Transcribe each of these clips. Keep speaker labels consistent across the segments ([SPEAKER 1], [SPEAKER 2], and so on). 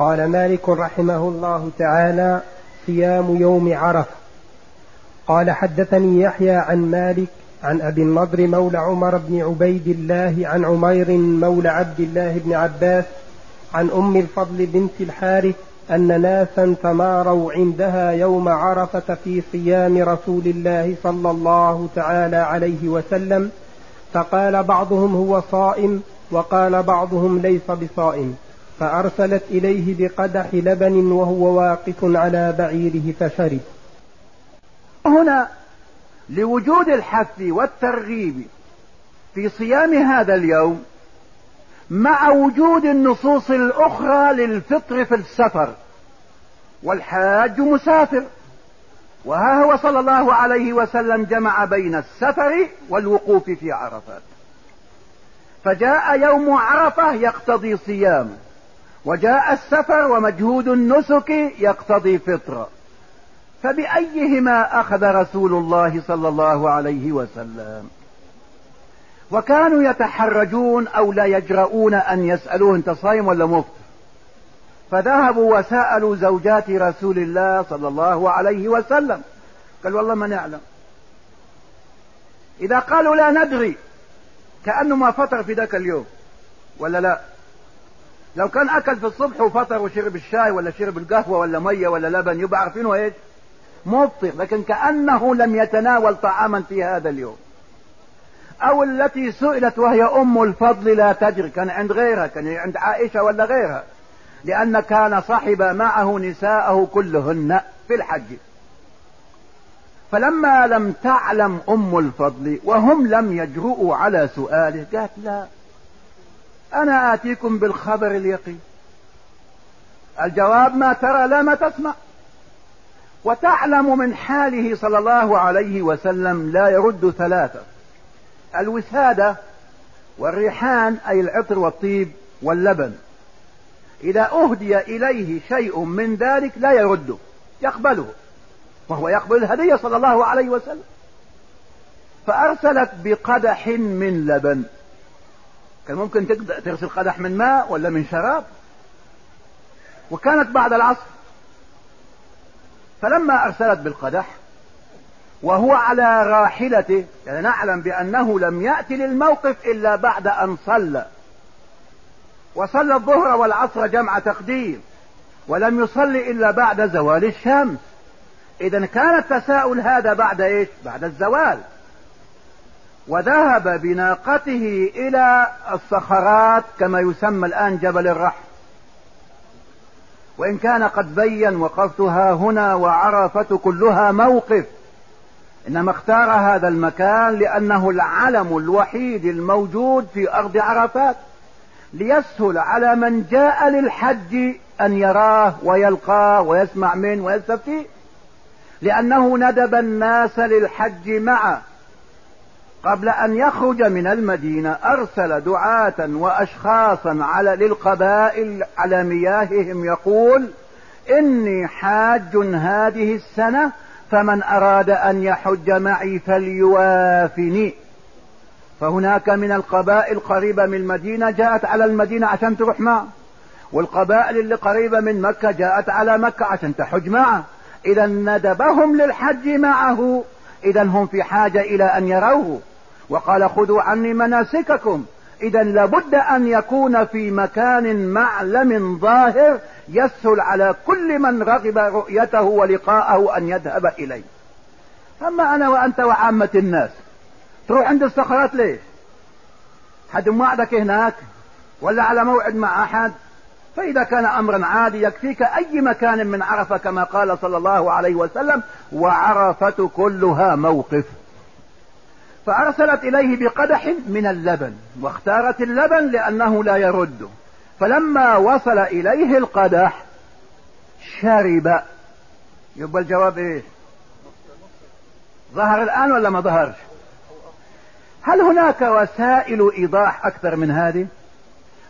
[SPEAKER 1] قال مالك رحمه الله تعالى صيام يوم عرفة. قال حدثني يحيى عن مالك عن أبي النضر مولى عمر بن عبيد الله عن عمير مولى عبد الله بن عباس عن أم الفضل بنت الحارث أن ناسا تماروا عندها يوم عرفة في صيام رسول الله صلى الله تعالى عليه وسلم فقال بعضهم هو صائم وقال بعضهم ليس بصائم. فأرسلت إليه بقدح لبن وهو واقف على بعيره فشرب.
[SPEAKER 2] هنا لوجود الحث والترغيب في صيام هذا اليوم مع وجود النصوص الأخرى للفطر في السفر والحاج مسافر. وها هو صلى الله عليه وسلم جمع بين السفر والوقوف في عرفات. فجاء يوم عرفة يقتضي صيام وجاء السفر ومجهود النسك يقتضي فطرة فبأيهما أخذ رسول الله صلى الله عليه وسلم؟ وكانوا يتحرجون أو لا يجرؤون أن يسألوه أنت صايم ولا مفطر. فذهبوا وسألوا زوجات رسول الله صلى الله عليه وسلم. قال والله ما نعلم. إذا قالوا لا ندري كأنه ما فطر في ذاك اليوم. ولا لا؟ لو كان أكل في الصبح وفطر وشرب الشاي ولا شرب القهوة ولا مية ولا لبن يبقى عارفينه إيش؟ مفطر لكن كأنه لم يتناول طعاما في هذا اليوم. أو التي سئلت وهي أم الفضل لا تدري كان عند غيرها كان عند عائشة ولا غيرها لأن كان صحب معه نساءه كلهن في الحج. فلما لم تعلم أم الفضل وهم لم يجرؤوا على سؤاله قالت لا. أنا آتيكم بالخبر اليقين. الجواب ما ترى لا ما تسمع. وتعلم من حاله صلى الله عليه وسلم لا يرد ثلاثة. الوسادة والريحان أي العطر والطيب واللبن. إذا أهدي إليه شيء من ذلك لا يرده يقبله. وهو يقبل الهدية صلى الله عليه وسلم. فأرسلت بقدح من لبن. كان ممكن تغسل قدح من ماء ولا من شراب. وكانت بعد العصر. فلما أرسلت بالقدح وهو على راحلته يعني نعلم بأنه لم يأتي للموقف إلا بعد أن صلى. وصلى الظهر والعصر جمع تقديم ولم يصلي إلا بعد زوال الشمس. إذا كان التساؤل هذا بعد إيش؟ بعد الزوال. وذهب بناقته إلى الصخرات كما يسمى الآن جبل الرحم وإن كان قد بين وقفتها هنا وعرفة كلها موقف إنما اختار هذا المكان لأنه العلم الوحيد الموجود في أرض عرفات ليسهل على من جاء للحج أن يراه ويلقاه ويسمع منه ويستفتيه لأنه ندب الناس للحج معه. قبل أن يخرج من المدينة أرسل دعاة وأشخاصا على للقبائل على مياههم يقول إني حاج هذه السنة فمن أراد أن يحج معي فليوافني. فهناك من القبائل قريبة من المدينة جاءت على المدينة عشان تروح معه. والقبائل اللي قريبة من مكة جاءت على مكة عشان تحج معه. إذا ندبهم للحج معه. إذا هم في حاجة إلى أن يروه. وقال خذوا عني مناسككم. اذا لابد أن يكون في مكان معلم ظاهر يسهل على كل من رغب رؤيته ولقاءه أن يذهب إليه. أما أنا وأنت وعامة الناس تروح عند الصخرات ليش؟ حد موعدك هناك؟ ولا على موعد مع أحد؟ فإذا كان امرا عادي يكفيك أي مكان من عرفة كما قال صلى الله عليه وسلم وعرفة كلها موقف. فأرسلت إليه بقدح من اللبن واختارت اللبن لأنه لا يرد. فلما وصل إليه القدح شرب. يبقى الجواب إيه ظهر الآن ولا ما ظهرش؟ هل هناك وسائل إيضاح أكثر من هذه؟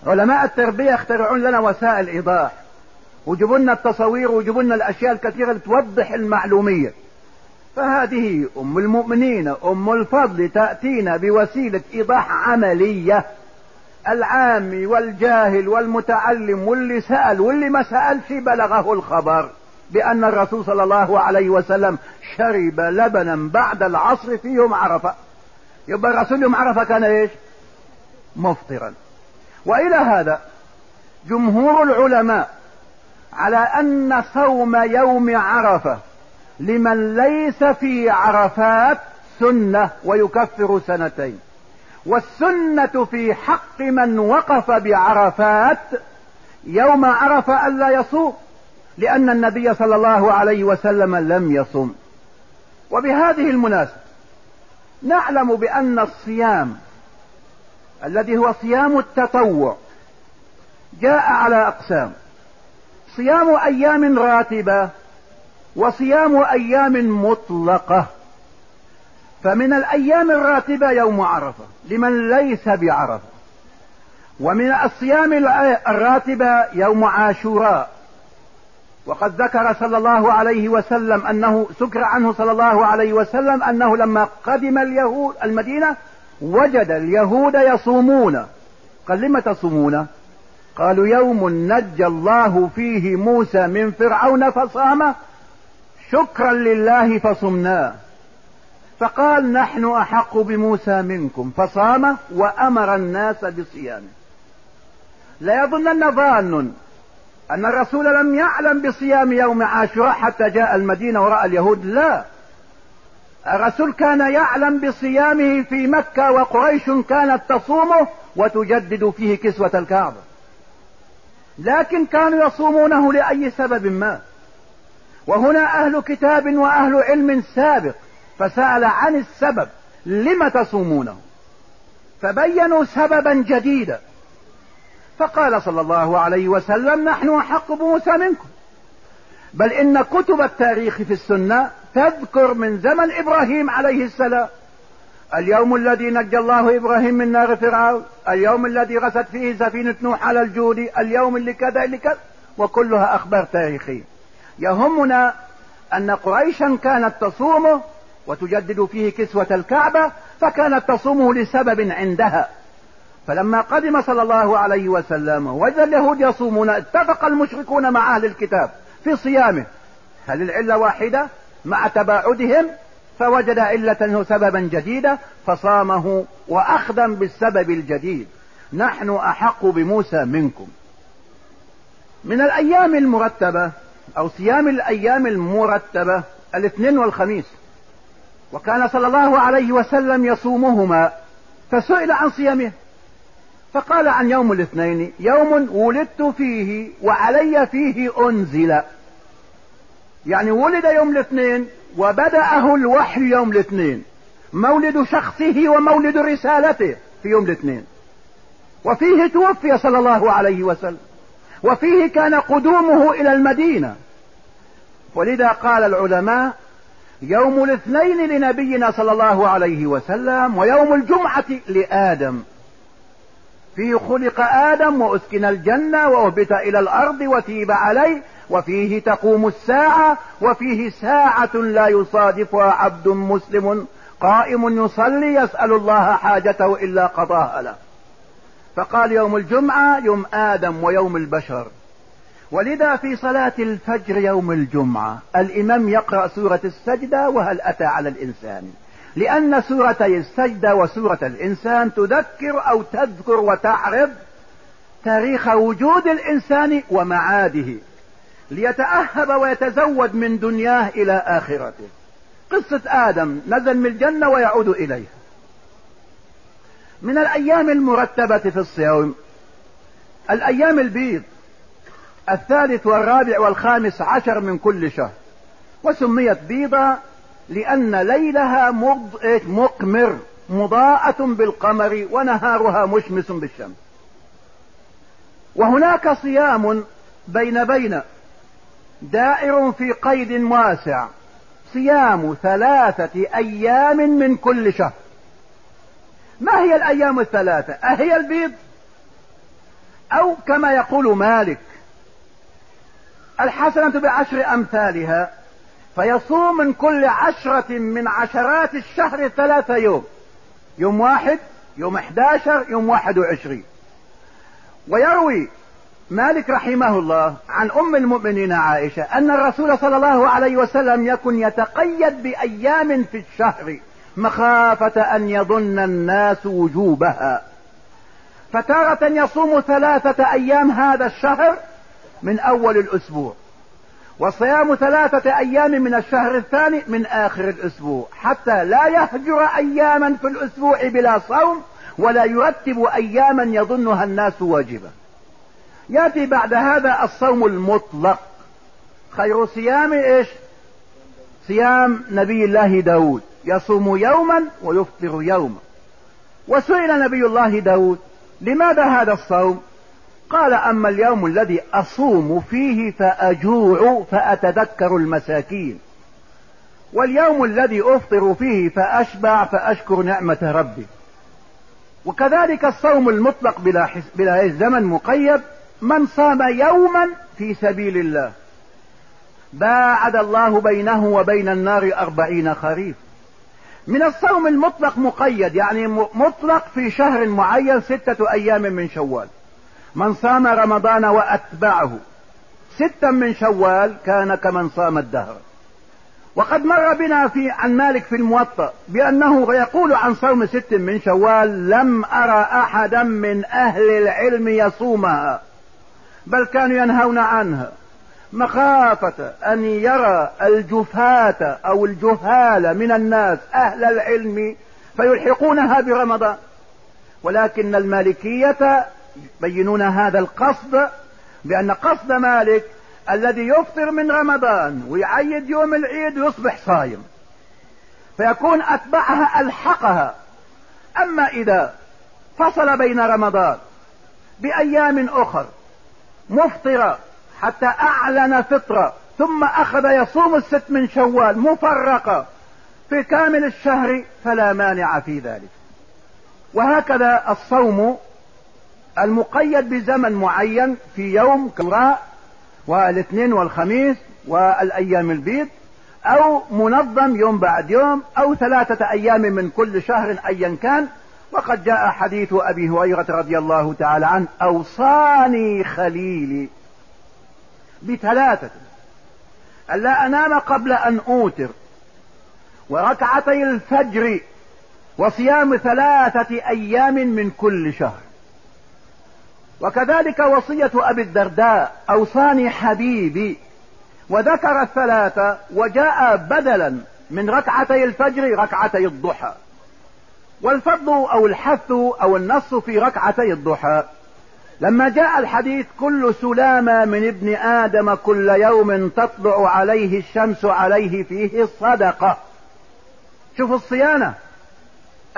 [SPEAKER 2] علماء التربية يخترعون لنا وسائل إيضاح. ويجيبوا لنا التصاوير ويجيبوا لنا الأشياء الكثيرة لتوضح المعلومية. فهذه أم المؤمنين أم الفضل تأتينا بوسيلة إيضاح عملية. العامي والجاهل والمتعلم واللي سأل واللي ما سألش بلغه الخبر بأن الرسول صلى الله عليه وسلم شرب لبنا بعد العصر في يوم عرفة. يبقى الرسول يوم عرفة كان إيش؟ مفطرا. وإلى هذا جمهور العلماء على أن صوم يوم عرفة لمن ليس في عرفات سنة ويكفر سنتين. والسنة في حق من وقف بعرفات يوم عرفة ألا يصوم لأن النبي صلى الله عليه وسلم لم يصم وبهذه المناسبة نعلم بأن الصيام الذي هو صيام التطوع جاء على أقسام. صيام أيام راتبة وصيام أيام مطلقة. فمن الأيام الراتبة يوم عرفة لمن ليس بعرفة. ومن الصيام الراتبة يوم عاشوراء. وقد ذكر صلى الله عليه وسلم أنه سكر عنه صلى الله عليه وسلم أنه لما قدم اليهود المدينة وجد اليهود يصومون. قال لم تصومون؟ قالوا يوم نجى الله فيه موسى من فرعون فصام شكرا لله فصمناه فقال نحن أحق بموسى منكم فصام وأمر الناس بصيامه. لا يظنن ظان أن الرسول لم يعلم بصيام يوم عاشوراء حتى جاء المدينة وراء اليهود لا. الرسول كان يعلم بصيامه في مكة وقريش كانت تصومه وتجدد فيه كسوة الكعبة. لكن كانوا يصومونه لأي سبب ما. وهنا أهل كتاب وأهل علم سابق فسأل عن السبب لم تصومونه؟ فبينوا سببا جديدا. فقال صلى الله عليه وسلم نحن أحق بموسى منكم. بل إن كتب التاريخ في السنة تذكر من زمن إبراهيم عليه السلام. اليوم الذي نجى الله إبراهيم من نار فرعون اليوم الذي غست فيه سفينة نوح على الجود اليوم اللي كذا اللي كذا وكلها أخبار تاريخية. يهمنا أن قريشا كانت تصومه وتجدد فيه كسوة الكعبة فكانت تصومه لسبب عندها. فلما قدم صلى الله عليه وسلم وجد اليهود يصومون اتفق المشركون مع أهل الكتاب في صيامه. هل العلة واحدة؟ مع تباعدهم فوجد علة سببا جديدا فصامه واخذا بالسبب الجديد. نحن أحق بموسى منكم. من الأيام المرتبة أو صيام الأيام المرتبة الاثنين والخميس. وكان صلى الله عليه وسلم يصومهما فسئل عن صيامه. فقال عن يوم الاثنين يوم ولدت فيه وعلي فيه أنزل. يعني ولد يوم الاثنين وبدأه الوحي يوم الاثنين مولد شخصه ومولد رسالته في يوم الاثنين. وفيه توفي صلى الله عليه وسلم. وفيه كان قدومه إلى المدينة. ولذا قال العلماء يوم الاثنين لنبينا صلى الله عليه وسلم ويوم الجمعة لآدم. فيه خلق آدم وأسكن الجنة وأهبت إلى الأرض وتيب عليه وفيه تقوم الساعة وفيه ساعة لا يصادفها عبد مسلم قائم يصلي يسأل الله حاجته إلا قضاها له. فقال يوم الجمعة يوم آدم ويوم البشر. ولذا في صلاة الفجر يوم الجمعة الإمام يقرأ سورة السجدة وهل أتى على الإنسان. لأن سورتي السجدة وسورة الإنسان تذكر أو تذكر وتعرض تاريخ وجود الإنسان ومعاده. ليتأهب ويتزود من دنياه إلى آخرته. قصة آدم نزل من الجنة ويعود إليها. من الأيام المرتبة في الصيام. الأيام البيض الثالث والرابع والخامس عشر من كل شهر. وسميت بيضا لأن ليلها مقمر مضاءة بالقمر ونهارها مشمس بالشمس. وهناك صيام بين بين دائر في قيد واسع. صيام ثلاثة أيام من كل شهر. ما هي الأيام الثلاثة؟ أهي البيض. أو كما يقول مالك الحسنة بعشر أمثالها فيصوم من كل عشرة من عشرات الشهر ثلاثة يوم. يوم واحد يوم احداشر يوم واحد وعشرين. ويروي مالك رحمه الله عن أم المؤمنين عائشة أن الرسول صلى الله عليه وسلم يكن يتقيد بأيام في الشهر. مخافة أن يظن الناس وجوبها. فتارة يصوم ثلاثة أيام هذا الشهر من أول الأسبوع وصيام ثلاثة أيام من الشهر الثاني من آخر الأسبوع حتى لا يهجر أياما في الأسبوع بلا صوم ولا يرتب أياما يظنها الناس واجبة. يأتي بعد هذا الصوم المطلق خير صيام إيش؟ صيام نبي الله داود. يصوم يوما ويفطر يوما. وسئل نبي الله داود لماذا هذا الصوم؟ قال أما اليوم الذي أصوم فيه فأجوع فأتذكر المساكين. واليوم الذي أفطر فيه فأشبع فأشكر نعمة ربي. وكذلك الصوم المطلق بلا, حس بلا زمن مقيد من صام يوما في سبيل الله. باعد الله بينه وبين النار أربعين خريف من الصوم المطلق مقيد يعني مطلق في شهر معين ستة أيام من شوال. من صام رمضان وأتبعه. ستا من شوال كان كمن صام الدهر. وقد مر بنا في عن مالك في الموطأ بأنه يقول عن صوم ست من شوال لم أرى أحدا من أهل العلم يصومها بل كانوا ينهون عنها. مخافة أن يرى الجفاة أو الجهال من الناس أهل العلم فيلحقونها برمضان. ولكن المالكية يبينون هذا القصد بأن قصد مالك الذي يفطر من رمضان ويعيد يوم العيد ويصبح صايم فيكون أتبعها ألحقها. أما إذا فصل بين رمضان بأيام أخر مفطرة حتى أعلن فطرة ثم أخذ يصوم الست من شوال مفرقة. في كامل الشهر فلا مانع في ذلك. وهكذا الصوم المقيد بزمن معين في يوم كراء والاثنين والخميس والأيام البيض أو منظم يوم بعد يوم أو ثلاثة أيام من كل شهر ايا كان. وقد جاء حديث أبي هريرة رضي الله تعالى عنه أوصاني خليلي. بثلاثة. الا أنام قبل أن أوتر. وركعتي الفجر وصيام ثلاثة أيام من كل شهر. وكذلك وصية أبي الدرداء أوصاني حبيبي. وذكر الثلاثة وجاء بدلا من ركعتي الفجر ركعتي الضحى. والفضل أو الحث أو النص في ركعتي الضحى. لما جاء الحديث كل سلامة من ابن آدم كل يوم تطلع عليه الشمس عليه فيه صدقة شوفوا الصيانة.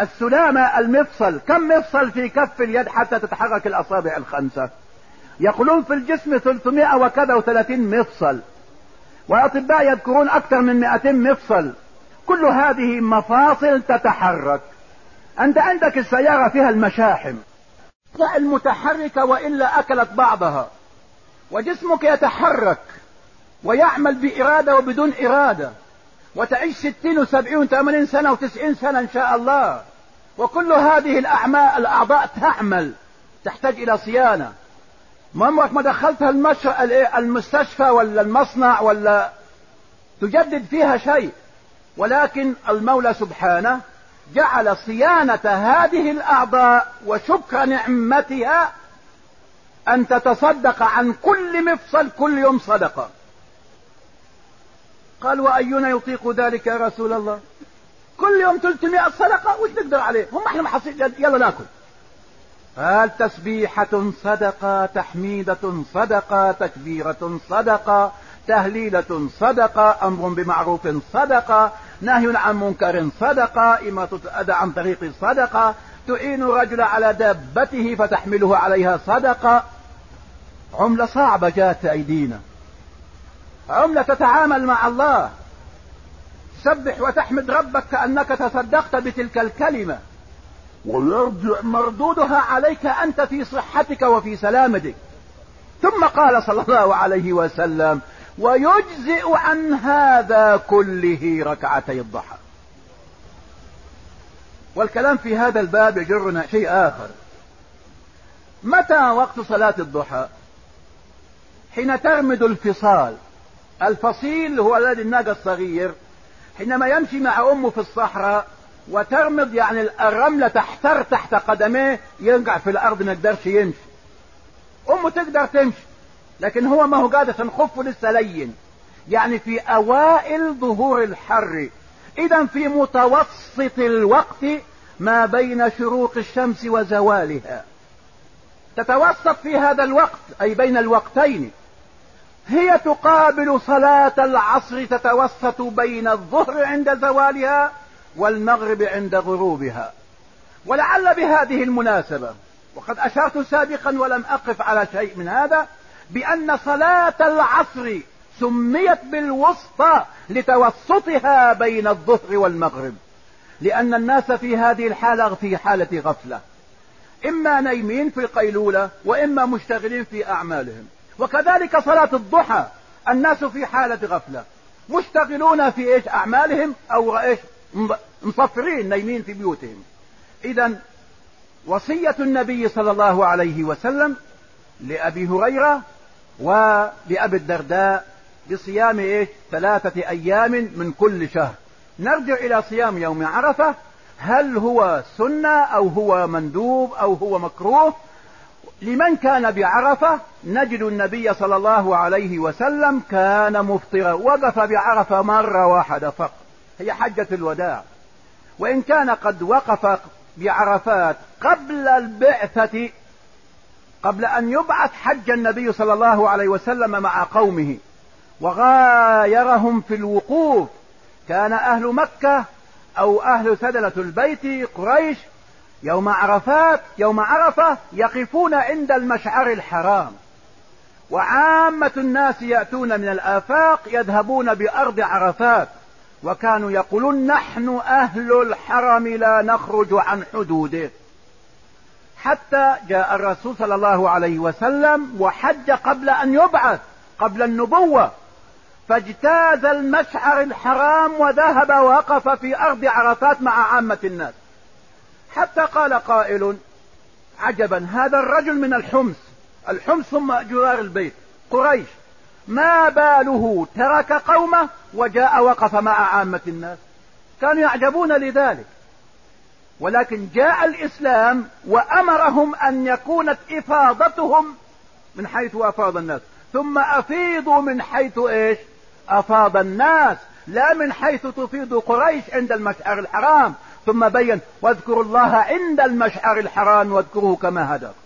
[SPEAKER 2] السلامة المفصل كم مفصل في كف اليد حتى تتحرك الأصابع الخمسة؟ يقولون في الجسم 300 وكذا وثلاثين مفصل. والاطباء يذكرون أكثر من 200 مفصل. كل هذه مفاصل تتحرك. أنت عندك السيارة فيها المشاحم المتحركة والا أكلت بعضها. وجسمك يتحرك ويعمل بإرادة وبدون إرادة. وتعيش ستين وسبعين وثمانين سنة وتسعين سنة إن شاء الله. وكل هذه الأعمال الأعضاء تعمل. تحتاج إلى صيانة. ما عمرك ما دخلتها المش... المستشفى ولا المصنع ولا تجدد فيها شيء. ولكن المولى سبحانه جعل صيانة هذه الأعضاء وشكر نعمتها أن تتصدق عن كل مفصل كل يوم صدقة. قال وأينا يطيق ذلك يا رسول الله؟ كل يوم 300 صدقة وش نقدر عليه؟ هم إحنا محصين يلا ناكل. قال تسبيحة صدقة تحميدة صدقة تكبيرة صدقة تهليلة صدقة أمر بمعروف صدقة نهي عن منكر صدقة إماتة الأذى عن طريق صدقة تعين الرجل على دابته فتحمله عليها صدقة. عملة صعبة جاءت أيدينا. عملة تتعامل مع الله. سبح وتحمد ربك كأنك تصدقت بتلك الكلمة. ويرجع مردودها عليك أنت في صحتك وفي سلامتك. ثم قال صلى الله عليه وسلم ويجزئ عن هذا كله ركعتي الضحى. والكلام في هذا الباب يجرنا شيء آخر. متى وقت صلاة الضحى؟ حين ترمد الفصال. الفصيل هو الذي الناقة الصغير. حينما يمشي مع أمه في الصحراء وترمض يعني الرملة تحتر تحت قدميه ينقع في الأرض ما يقدرش يمشي. أمه تقدر تمشي. لكن هو ما هو قادر خفه لسه لين يعني في أوائل ظهور الحر. إذا في متوسط الوقت ما بين شروق الشمس وزوالها. تتوسط في هذا الوقت أي بين الوقتين. هي تقابل صلاة العصر تتوسط بين الظهر عند زوالها والمغرب عند غروبها. ولعل بهذه المناسبة وقد أشرت سابقا ولم أقف على شيء من هذا بأن صلاة العصر سميت بالوسطى لتوسطها بين الظهر والمغرب. لأن الناس في هذه الحالة في حالة غفلة. إما نايمين في القيلولة وإما مشتغلين في أعمالهم. وكذلك صلاة الضحى الناس في حالة غفلة. مشتغلون في إيش؟ أعمالهم أو إيش؟ مصفرين نايمين في بيوتهم. إذا وصية النبي صلى الله عليه وسلم لأبي هريرة ولأبي الدرداء بصيام إيش ثلاثة أيام من كل شهر. نرجع إلى صيام يوم عرفة. هل هو سنة أو هو مندوب أو هو مكروه؟ لمن كان بعرفة نجد النبي صلى الله عليه وسلم كان مفطرا. وقف بعرفة مرة واحدة فقط. هي حجة الوداع. وإن كان قد وقف بعرفات قبل البعثة قبل أن يبعث حج النبي صلى الله عليه وسلم مع قومه وغايرهم في الوقوف. كان أهل مكة أو أهل سدلة البيت قريش يوم عرفات يوم عرفة يقفون عند المشعر الحرام. وعامة الناس يأتون من الآفاق يذهبون بأرض عرفات. وكانوا يقولون نحن أهل الحرم لا نخرج عن حدوده. حتى جاء الرسول صلى الله عليه وسلم وحج قبل أن يبعث قبل النبوة. فاجتاز المشعر الحرام وذهب وقف في أرض عرفات مع عامة الناس. حتى قال قائل عجبا هذا الرجل من الحمص. الحمص ثم جوار البيت. قريش ما باله ترك قومه وجاء وقف مع عامة الناس. كانوا يعجبون لذلك. ولكن جاء الإسلام وأمرهم أن يكونت إفاضتهم من حيث أفاض الناس. ثم أفيضوا من حيث إيش؟ أفاض الناس. لا من حيث تفيض قريش عند المشعر الحرام. ثم بين واذكروا الله عند المشعر الحرام واذكروه كما هداكم.